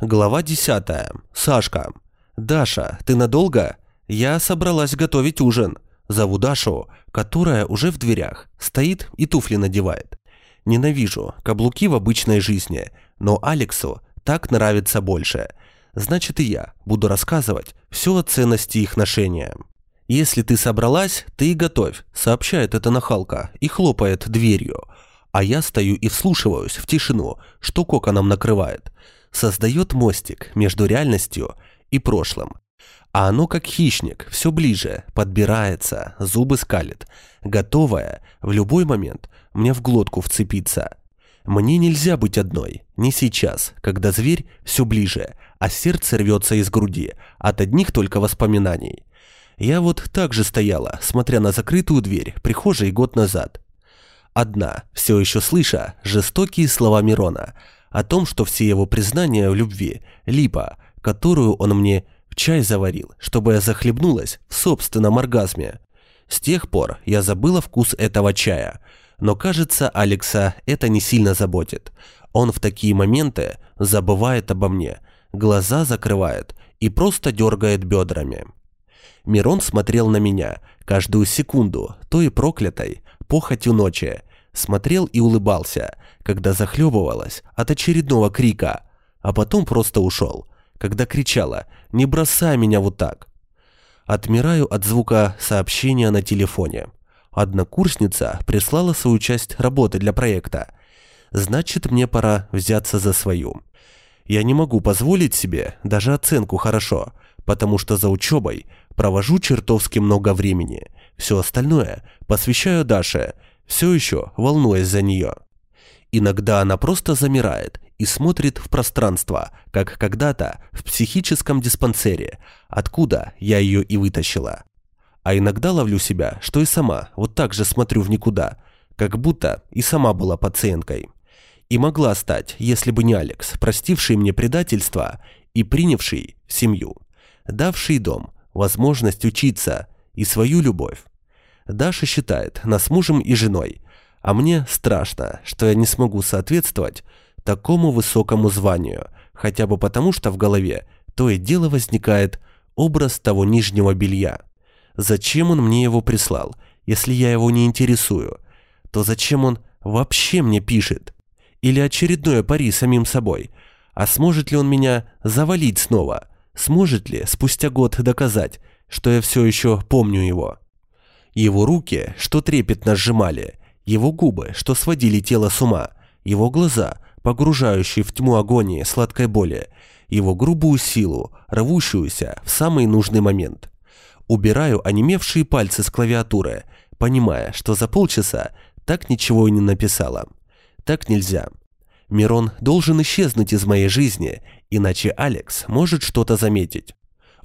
Глава 10. Сашка. «Даша, ты надолго?» «Я собралась готовить ужин». Зову Дашу, которая уже в дверях, стоит и туфли надевает. Ненавижу каблуки в обычной жизни, но Алексу так нравится больше. Значит и я буду рассказывать все о ценности их ношения. «Если ты собралась, ты и готовь», – сообщает эта нахалка и хлопает дверью. А я стою и вслушиваюсь в тишину, что коконом накрывает. Создает мостик между реальностью и прошлым. А оно как хищник, все ближе, подбирается, зубы скалит, готовая в любой момент мне в глотку вцепиться. Мне нельзя быть одной, не сейчас, когда зверь все ближе, а сердце рвется из груди от одних только воспоминаний. Я вот так же стояла, смотря на закрытую дверь прихожей год назад. Одна, все еще слыша жестокие слова Мирона о том, что все его признания в любви – липа, которую он мне чай заварил, чтобы я захлебнулась в собственном оргазме. С тех пор я забыла вкус этого чая, но кажется, Алекса это не сильно заботит. Он в такие моменты забывает обо мне, глаза закрывает и просто дергает бедрами. Мирон смотрел на меня каждую секунду, то и проклятой, похотью ночи, смотрел и улыбался, когда захлебывалась от очередного крика, а потом просто ушел – когда кричала «Не бросай меня вот так!». Отмираю от звука сообщения на телефоне. Однокурсница прислала свою часть работы для проекта. Значит, мне пора взяться за свою. Я не могу позволить себе даже оценку хорошо, потому что за учебой провожу чертовски много времени. Все остальное посвящаю Даше, все еще волнуясь за нее. Иногда она просто замирает и смотрит в пространство, как когда-то в психическом диспансере, откуда я ее и вытащила. А иногда ловлю себя, что и сама вот так же смотрю в никуда, как будто и сама была пациенткой. И могла стать, если бы не Алекс, простивший мне предательство и принявший семью, давший дом, возможность учиться и свою любовь. Даша считает нас мужем и женой, а мне страшно, что я не смогу соответствовать такому высокому званию, хотя бы потому, что в голове то и дело возникает образ того нижнего белья. Зачем он мне его прислал, если я его не интересую? То зачем он вообще мне пишет? Или очередное пари самим собой? А сможет ли он меня завалить снова? Сможет ли спустя год доказать, что я все еще помню его? Его руки, что трепетно сжимали, его губы, что сводили тело с ума, его глаза, погружающий в тьму агонии сладкой боли, его грубую силу, рвущуюся в самый нужный момент. Убираю онемевшие пальцы с клавиатуры, понимая, что за полчаса так ничего и не написала. Так нельзя. Мирон должен исчезнуть из моей жизни, иначе Алекс может что-то заметить.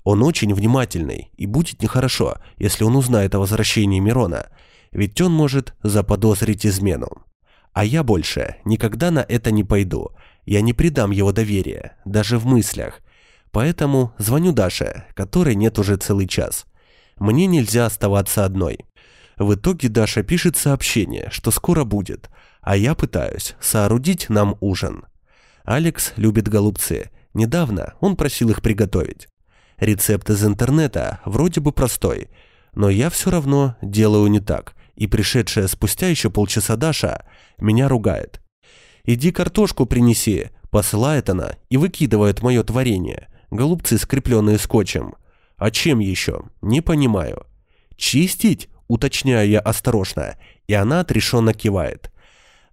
Он очень внимательный, и будет нехорошо, если он узнает о возвращении Мирона, ведь он может заподозрить измену. А я больше никогда на это не пойду. Я не предам его доверия, даже в мыслях. Поэтому звоню Даше, которой нет уже целый час. Мне нельзя оставаться одной. В итоге Даша пишет сообщение, что скоро будет, а я пытаюсь соорудить нам ужин. Алекс любит голубцы. Недавно он просил их приготовить. Рецепт из интернета вроде бы простой, но я все равно делаю не так – и пришедшая спустя еще полчаса Даша меня ругает. «Иди картошку принеси», посылает она и выкидывает мое творение, голубцы, скрепленные скотчем. А чем еще? Не понимаю. «Чистить?» – уточняю я осторожно, и она отрешенно кивает.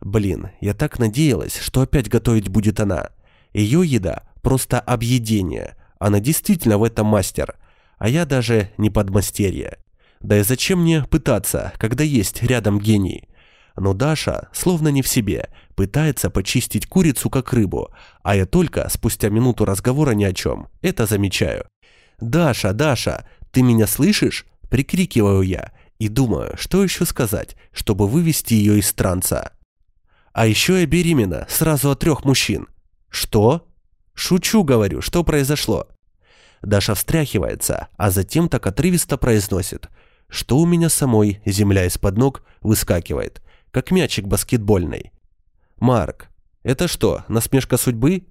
Блин, я так надеялась, что опять готовить будет она. Ее еда – просто объедение. Она действительно в этом мастер. А я даже не подмастерье. Да и зачем мне пытаться, когда есть рядом гений? Но Даша, словно не в себе, пытается почистить курицу как рыбу, а я только спустя минуту разговора ни о чем это замечаю. «Даша, Даша, ты меня слышишь?» – прикрикиваю я и думаю, что еще сказать, чтобы вывести ее из транса. А еще я беременна сразу от трех мужчин. «Что?» «Шучу, говорю, что произошло?» Даша встряхивается, а затем так отрывисто произносит – что у меня самой земля из-под ног выскакивает, как мячик баскетбольный. «Марк, это что, насмешка судьбы?»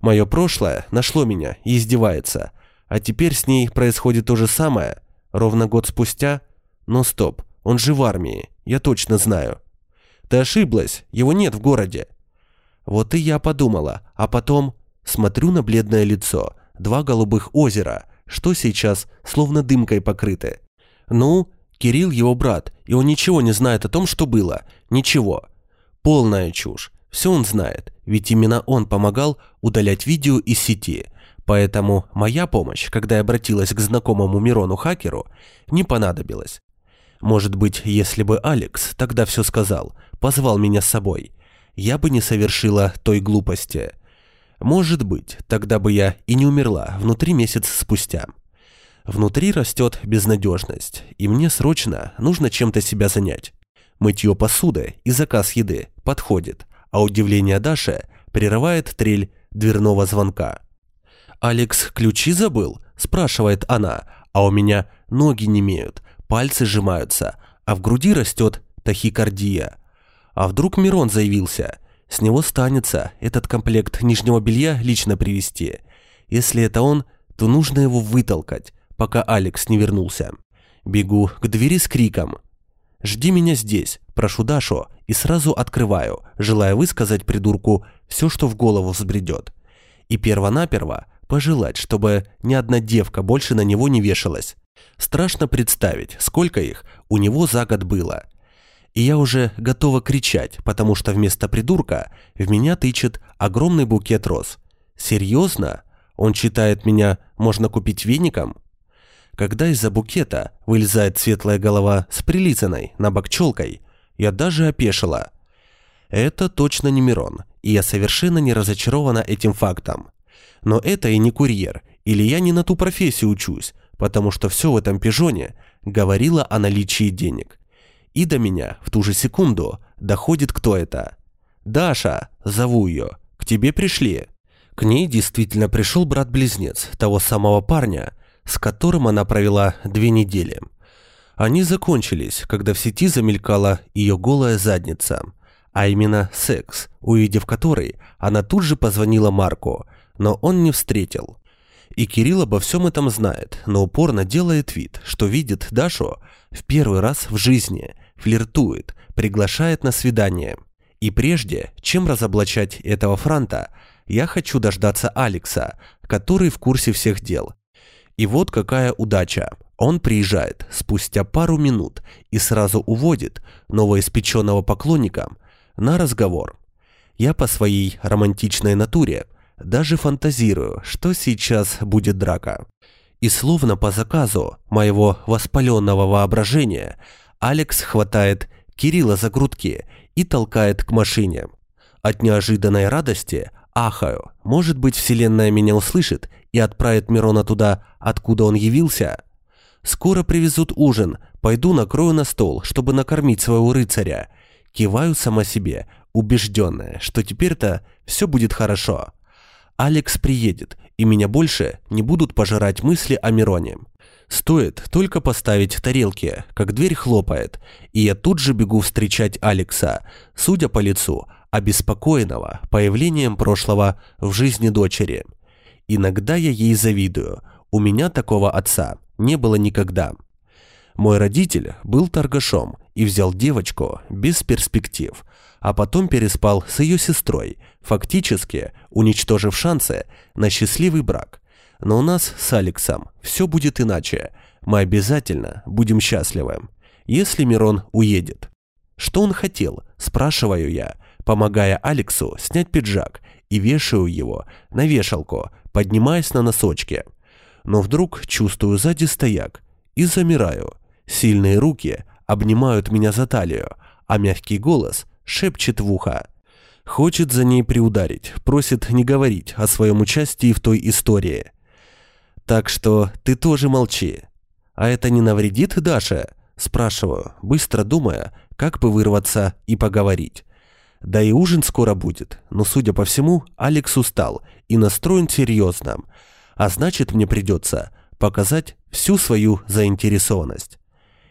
Мое прошлое нашло меня и издевается. А теперь с ней происходит то же самое. Ровно год спустя. Но стоп, он же в армии, я точно знаю. Ты ошиблась, его нет в городе. Вот и я подумала, а потом смотрю на бледное лицо, два голубых озера, что сейчас словно дымкой покрыты. Ну, Кирилл его брат, и он ничего не знает о том, что было. Ничего. Полная чушь. Все он знает, ведь именно он помогал удалять видео из сети. Поэтому моя помощь, когда я обратилась к знакомому Мирону-хакеру, не понадобилась. Может быть, если бы Алекс тогда все сказал, позвал меня с собой, я бы не совершила той глупости. Может быть, тогда бы я и не умерла внутри месяц спустя. Внутри растет безнадежность, и мне срочно нужно чем-то себя занять. Мытье посуды и заказ еды подходит, а удивление Даши прерывает трель дверного звонка. «Алекс ключи забыл?» – спрашивает она, а у меня ноги не имеют, пальцы сжимаются, а в груди растет тахикардия. А вдруг Мирон заявился? С него станется этот комплект нижнего белья лично привезти. Если это он, то нужно его вытолкать, пока Алекс не вернулся. Бегу к двери с криком «Жди меня здесь, прошу Дашу» и сразу открываю, желая высказать придурку все, что в голову взбредет. И перво-наперво пожелать, чтобы ни одна девка больше на него не вешалась. Страшно представить, сколько их у него за год было. И я уже готова кричать, потому что вместо придурка в меня тычет огромный букет роз. Серьезно? Он считает меня можно купить веником? Когда из-за букета вылезает светлая голова с прилизанной на бок челкой, я даже опешила. Это точно не Мирон, и я совершенно не разочарована этим фактом. Но это и не курьер, или я не на ту профессию учусь, потому что все в этом пижоне говорило о наличии денег. И до меня в ту же секунду доходит кто это. «Даша!» – зову ее. «К тебе пришли». К ней действительно пришел брат-близнец того самого парня, с которым она провела две недели. Они закончились, когда в сети замелькала ее голая задница, а именно секс, увидев который, она тут же позвонила Марку, но он не встретил. И Кирилл обо всем этом знает, но упорно делает вид, что видит Дашу в первый раз в жизни, флиртует, приглашает на свидание. И прежде, чем разоблачать этого франта, я хочу дождаться Алекса, который в курсе всех дел, и вот какая удача. Он приезжает спустя пару минут и сразу уводит новоиспеченного поклонника на разговор. Я по своей романтичной натуре даже фантазирую, что сейчас будет драка. И словно по заказу моего воспаленного воображения Алекс хватает Кирилла за грудки и толкает к машине. От неожиданной радости ахаю. Может быть, вселенная меня услышит и отправит Мирона туда, откуда он явился? Скоро привезут ужин, пойду накрою на стол, чтобы накормить своего рыцаря. Киваю сама себе, убежденная, что теперь-то все будет хорошо. Алекс приедет, и меня больше не будут пожирать мысли о Мироне. Стоит только поставить тарелки, как дверь хлопает, и я тут же бегу встречать Алекса, судя по лицу, обеспокоенного появлением прошлого в жизни дочери. Иногда я ей завидую. У меня такого отца не было никогда. Мой родитель был торгашом и взял девочку без перспектив, а потом переспал с ее сестрой, фактически уничтожив шансы на счастливый брак. Но у нас с Алексом все будет иначе. Мы обязательно будем счастливы, если Мирон уедет. Что он хотел, спрашиваю я, помогая Алексу снять пиджак и вешаю его на вешалку, поднимаясь на носочки. Но вдруг чувствую сзади стояк и замираю. Сильные руки обнимают меня за талию, а мягкий голос шепчет в ухо. Хочет за ней приударить, просит не говорить о своем участии в той истории. Так что ты тоже молчи. А это не навредит Даше? Спрашиваю, быстро думая, как бы вырваться и поговорить. Да и ужин скоро будет, но, судя по всему, Алекс устал и настроен серьезно, а значит, мне придется показать всю свою заинтересованность.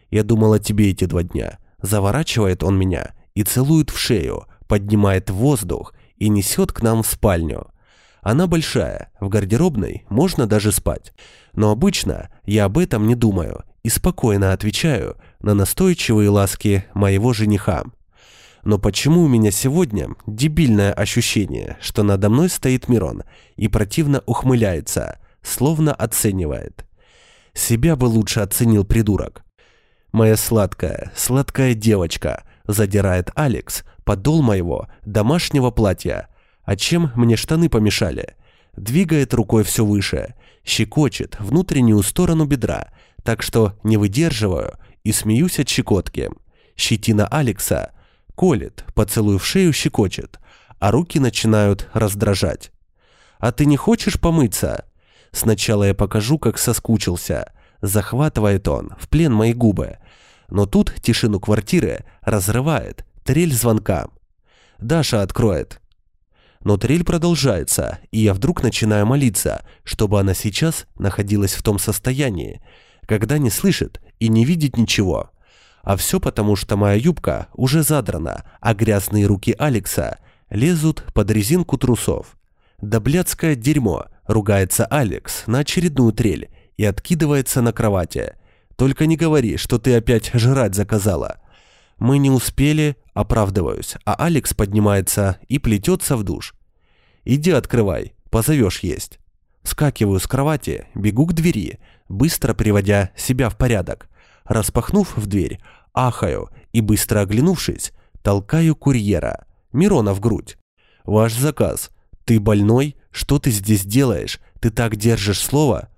Я думал о тебе эти два дня. Заворачивает он меня и целует в шею, поднимает в воздух и несет к нам в спальню. Она большая, в гардеробной можно даже спать. Но обычно я об этом не думаю и спокойно отвечаю на настойчивые ласки моего жениха. Но почему у меня сегодня дебильное ощущение, что надо мной стоит Мирон и противно ухмыляется, словно оценивает? Себя бы лучше оценил придурок. Моя сладкая, сладкая девочка, задирает Алекс подол моего домашнего платья. А чем мне штаны помешали? Двигает рукой все выше, щекочет внутреннюю сторону бедра, так что не выдерживаю и смеюсь от щекотки. Щетина Алекса колет, поцелуй в шею щекочет, а руки начинают раздражать. «А ты не хочешь помыться?» Сначала я покажу, как соскучился. Захватывает он в плен мои губы. Но тут тишину квартиры разрывает трель звонка. Даша откроет. Но трель продолжается, и я вдруг начинаю молиться, чтобы она сейчас находилась в том состоянии, когда не слышит и не видит ничего. А все потому, что моя юбка уже задрана, а грязные руки Алекса лезут под резинку трусов. Да блядское дерьмо, ругается Алекс на очередную трель и откидывается на кровати. Только не говори, что ты опять жрать заказала. Мы не успели, оправдываюсь, а Алекс поднимается и плетется в душ. Иди открывай, позовешь есть. Скакиваю с кровати, бегу к двери, быстро приводя себя в порядок. Распахнув в дверь, ахаю и, быстро оглянувшись, толкаю курьера. Мирона в грудь. «Ваш заказ. Ты больной? Что ты здесь делаешь? Ты так держишь слово?»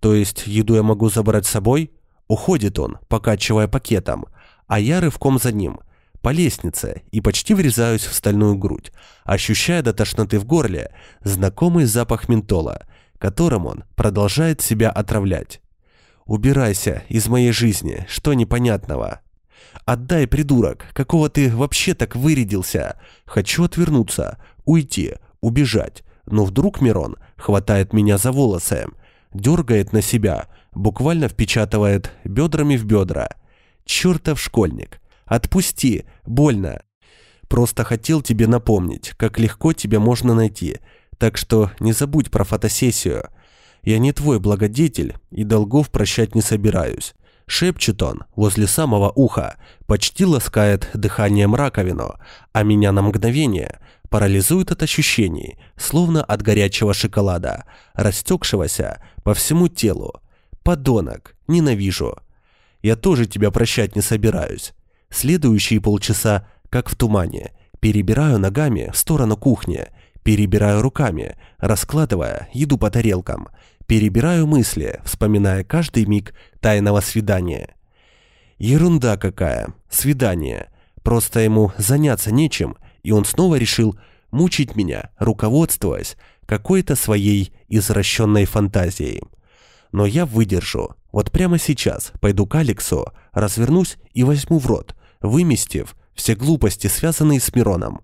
«То есть еду я могу забрать с собой?» Уходит он, покачивая пакетом, а я рывком за ним, по лестнице, и почти врезаюсь в стальную грудь, ощущая до тошноты в горле знакомый запах ментола, которым он продолжает себя отравлять. «Убирайся из моей жизни, что непонятного?» «Отдай, придурок, какого ты вообще так вырядился? Хочу отвернуться, уйти, убежать, но вдруг Мирон хватает меня за волосы, дергает на себя, буквально впечатывает бедрами в бедра. Чертов школьник. Отпусти, больно. Просто хотел тебе напомнить, как легко тебя можно найти, так что не забудь про фотосессию. Я не твой благодетель и долгов прощать не собираюсь. Шепчет он возле самого уха, почти ласкает дыханием раковину, а меня на мгновение парализует от ощущений, словно от горячего шоколада, растекшегося по всему телу. Подонок, ненавижу. Я тоже тебя прощать не собираюсь. Следующие полчаса, как в тумане, перебираю ногами в сторону кухни, перебираю руками, раскладывая еду по тарелкам, перебираю мысли, вспоминая каждый миг тайного свидания. Ерунда какая, свидание. Просто ему заняться нечем, и он снова решил мучить меня, руководствуясь какой-то своей извращенной фантазией но я выдержу. Вот прямо сейчас пойду к Алексу, развернусь и возьму в рот, выместив все глупости, связанные с Мироном.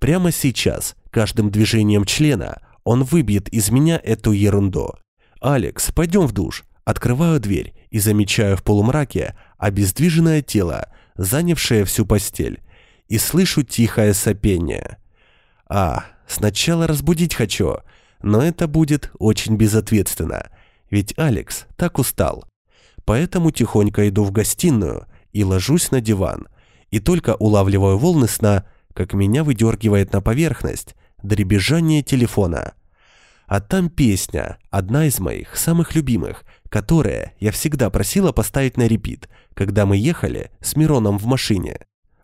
Прямо сейчас, каждым движением члена, он выбьет из меня эту ерунду. «Алекс, пойдем в душ». Открываю дверь и замечаю в полумраке обездвиженное тело, занявшее всю постель, и слышу тихое сопение. А, сначала разбудить хочу, но это будет очень безответственно – ведь Алекс так устал. Поэтому тихонько иду в гостиную и ложусь на диван, и только улавливаю волны сна, как меня выдергивает на поверхность дребезжание телефона. А там песня, одна из моих самых любимых, которая я всегда просила поставить на репит, когда мы ехали с Мироном в машине.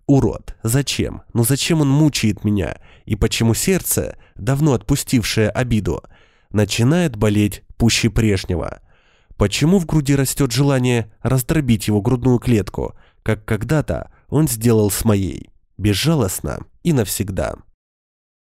Урод, зачем? Ну зачем он мучает меня? И почему сердце, давно отпустившее обиду, начинает болеть пуще прежнего. Почему в груди растет желание раздробить его грудную клетку, как когда-то он сделал с моей, безжалостно и навсегда?